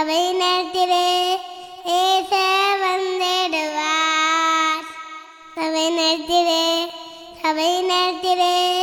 அவை நேரத்திலே ஏச வந்திடுவார். சபை நேரத்திலே சபை நேரத்திலே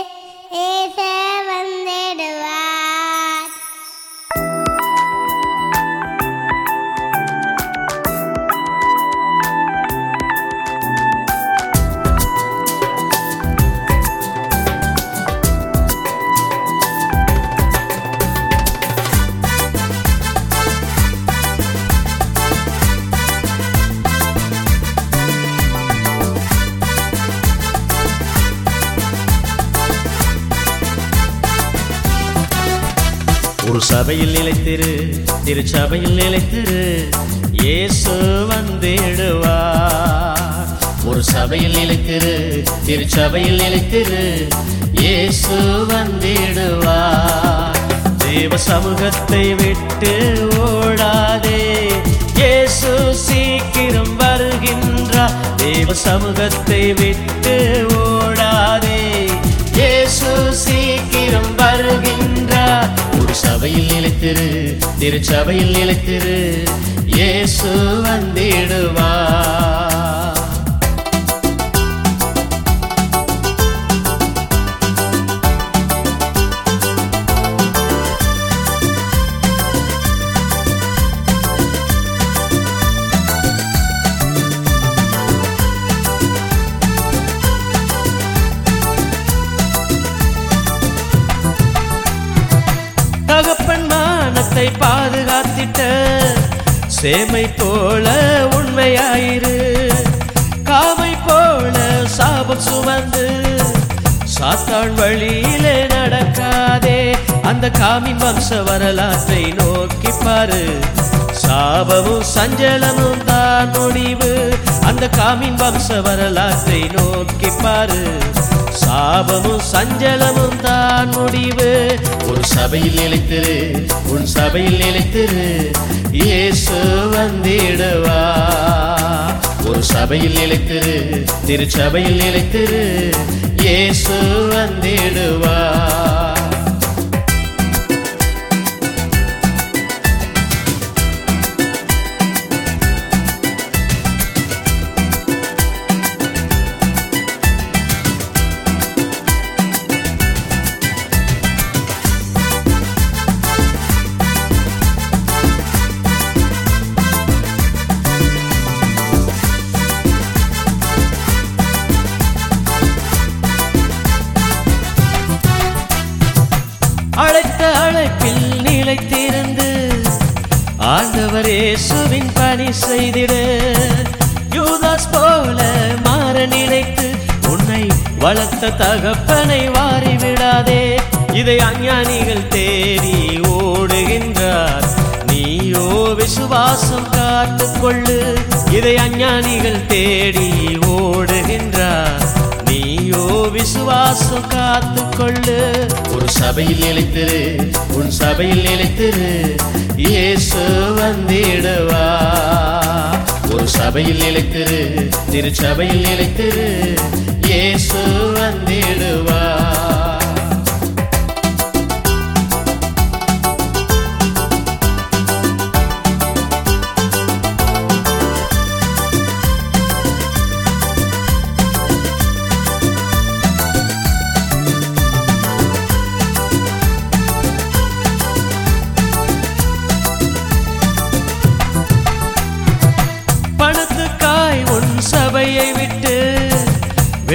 ஒரு சபையில் நிலைத்திரு திருச்சபையில் நிலைத்திரு இயேசு வந்திடுவா ஒரு சபையில் நிலைத்திரு திருச்சபையில் நிலைத்திரு இயேசு வந்திடுவா தேவ சமூகத்தை விட்டு ஓடாதே இயேசு சீக்கிரம் வருகின்றார். தேவ சமூகத்தை விட்டு ஓட சபையில் நிலைத்திரு திருச்சபையில் நிலைத்திரு இயேசு வந்திடுவார். மானத்தை பாதுகாத்திட்ட சேமை போல உண்மையாயிரு. காமை போல சாபம் சுமந்து சாத்தான் வழியிலே நடக்காதே. அந்த காமின் வம்ச வரலாற்றை நோக்கி பாரு. சாபமும் சஞ்சலமும் தான் முடிவு. அந்த காமின் வம்ச வரலாற்றை நோக்கி பாரு. சாபமும் சஞ்சலமும் தான் முடிவு. சபையில் நிலைத்திரு உன் சபையில் நிலைத்திரு இயேசு வந்திடுவா. ஒரு சபையில் நிலைத்திரு திருச்சபையில் நிலைத்திரு இயேசு வந்திடுவா. அழைத்த அழைப்பில் நிலைத்திருந்து ஆண்டவர் இயேசுவின் பணி செய்திடு யூதாஸ் போல மாற நினைத்து உன்னை வளர்த்த தகப்பனை வாரி விடாதே இதை அஞ்ஞானிகள் தேடி ஓடுகின்றார். நீயோ விசுவாசம் காத்துக்கொள்ளு. இதை அஞ்ஞானிகள் தேடி ஓடுகின்றார். விசுவாசம் காத்து கொள்ளு ஒரு சபையில் நிலைத்திரு உன் சபையில் நிலைத்திரு இயேசு வந்திடுவா. ஒரு சபையில் நிலைத்திரு திருச்சபையில் நிலைத்திரு இயேசு வந்திடுவா.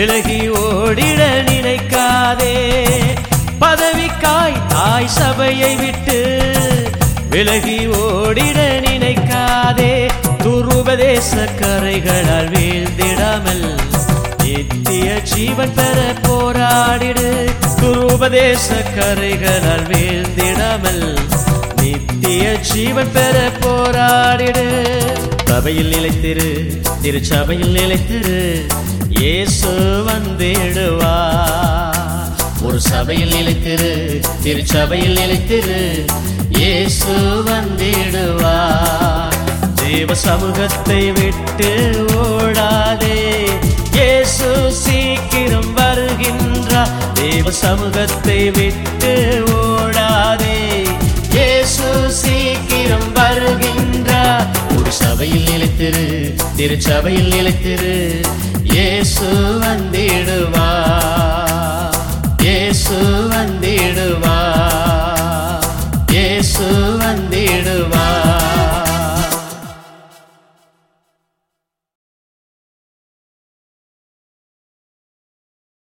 விலகி ஓடிட நினைக்காதே. பதவிக்காய் தாய் சபையை விட்டு விலகி ஓடிட நினைக்காதே. துருபதேச கரைகளால் வீழ்ந்திடாமல். நித்திய ஜீவன் பெற போராடிடு. துருபதேச கரைகளால் வீழ்ந்திடாமல். நித்திய ஜீவன் பெற போராடிடு. சபையில் நிலைத்திரு திருச்சபையில் நிலைத்திரு. இயேசு வந்திடுவா. ஒரு சபையில் நிலைத்திரு திருச்சபையில் நிலைத்திரு இயேசு வந்திடுவா. தேவ சமூகத்தை விட்டு ஓடாதே. இயேசு சீக்கிரம் வருகின்றார். தேவ சமூகத்தை விட்டு சபையில் நிலைத்திரு திருச்சபையில் நிலைத்திரு இயேசு வந்திடுவா. இயேசு வந்திடுவா. இயேசு வந்திடுவா.